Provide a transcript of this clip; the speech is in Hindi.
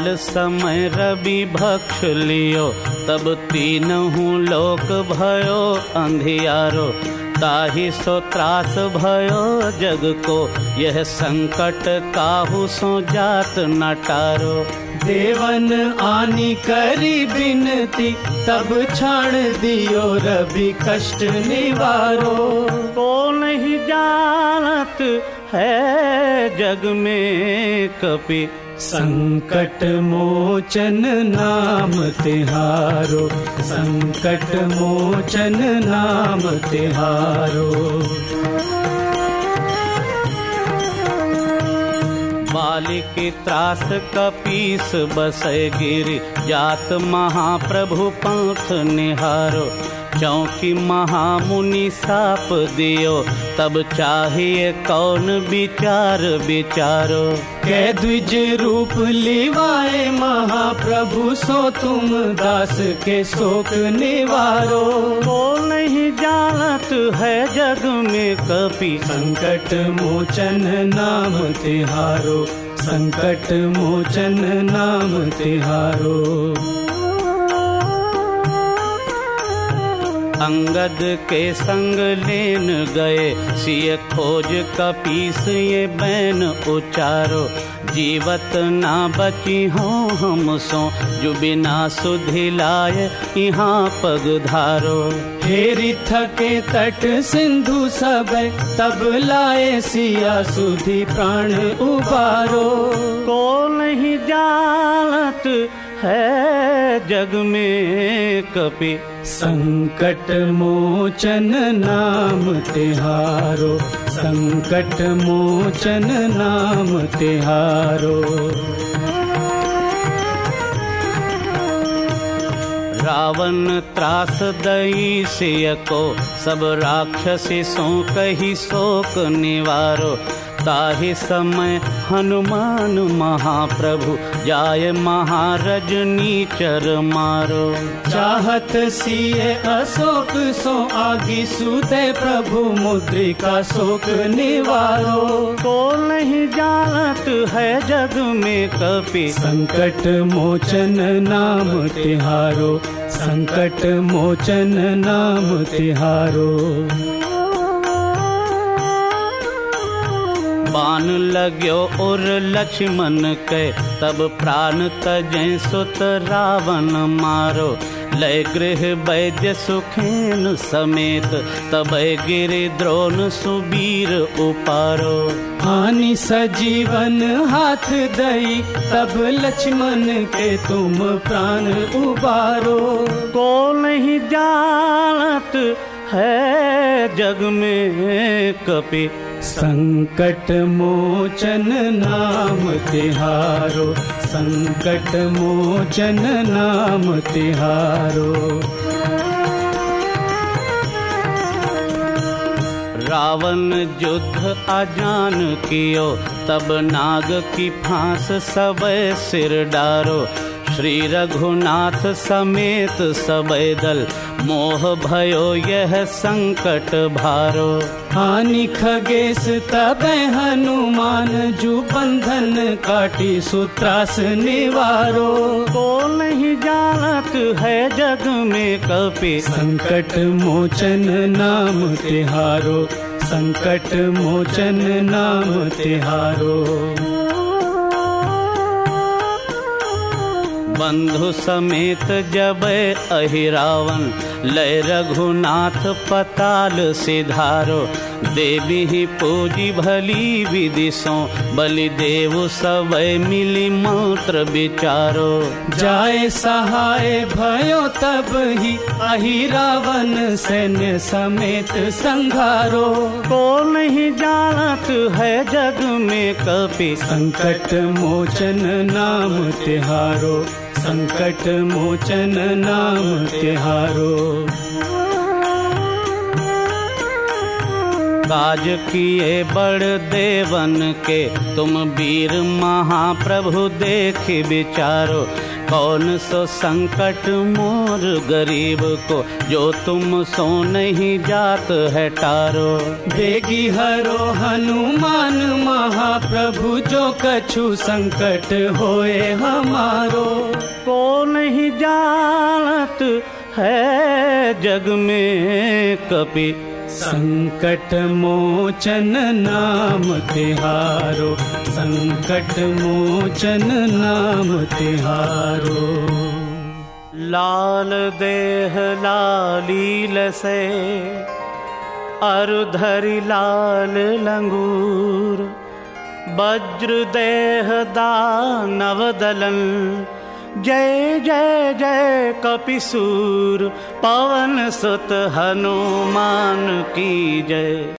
काल समय रवि भक्ष लियो, तब तीन हूँ लोक भयो, अंधियारो, ताहि सो त्रास भयो जग को। यह संकट काहू सो जात नटारो देवन आनी करी बिनती, तब छाण दियो रवि कष्ट निवारो। को नहीं जानत है जग में कपि संकट मोचन नाम तिहारो, संकट मोचन नाम तिहारो। बालिक त्रास कपीस बस गिर, जात महाप्रभु पंथ निहारो। चौकी महामुनि साप दियो तब चाहिए कौन विचार विचारो। कै द्विज रूप लिवाए महाप्रभु सो तुम दास के शोक निवारो। को नहीं जानत है जग में कपि। संकट मोचन नाम तिहारो संकट मोचन नाम तिहारो। अंगद के संग लेन गए। सिय खोज कपीस ये बैन उचारो। जीवत ना बची हो हम सो जो बिना सुधिलाए यहाँ पग धारो। हेरी थके तट सिंधु सब तब लाए सिया सुधि प्राण उबारो। को नहीं जानत है जग में कपि संकट मोचन नाम तिहारो संकट मोचन नाम तिहारो। रावण त्रास दई सिय को सब राक्षसी सो कही शोक निवारो ताहि समय। हनुमान महाप्रभु जाय महारजनी चर मारो। चाहत सिए अशोक सो आगे सुते प्रभु मुद्रिका शोक निवारो। को नहीं जानत है जग में कपि। संकट मोचन नाम तिहारो संकट मोचन नाम तिहारो। बान लाग्यो और लक्ष्मण के तब प्राण तजय सुत रावण मारो। लय गृह वैद्य सुखेन समेत तब गिरि द्रोण सुबीर उपारो। हानि सजीवन हाथ दई तब लक्ष्मण के तुम प्राण उबारो। को नहीं जानत है जग में कपि संकट मोचन नाम तिहारो, संकट मोचन नाम तिहारो। रावण युद्ध अजान कियो, तब नाग की फांस सब सिर डारो। श्री रघुनाथ समेत सब दल मोह भयो यह संकट भारो। हानि खगेश तब हनुमान जू बंधन काटी सुत्रास निवारो। को नहीं जानत है जग में कपि। संकट मोचन नाम तिहारो संकट मोचन नाम तिहारो। बंधु समेत जब अहिरावन लय रघुनाथ पताल सिधारो। देवी ही पूजी भली विदिशो बलि देव सब मिली मंत्र विचारो। जाए सहाय भयो तब ही अहि रावण सैन्य समेत संघारो। को नहीं जानत है जग में कपि? संकट मोचन नाम तिहारो। संकट मोचन नाम तिहारो काज किए बड़ देवन के, तुम वीर महाप्रभु देख विचारो। कौन सो संकट मोर गरीब को, जो तुम सो नहीं जात है टारो। बेगी हरो हनुमान महाप्रभु जो कछु संकट होए हमारो को नहीं जानत है जग में कपि संकट मोचन नाम तिहारो संकट मोचन नाम तिहारो। लाल देह लालील से अरुधरि लाल लंगूर वज्र देह दानव दलन जय जय जय कपिसूर पवन सुत हनुमान की जय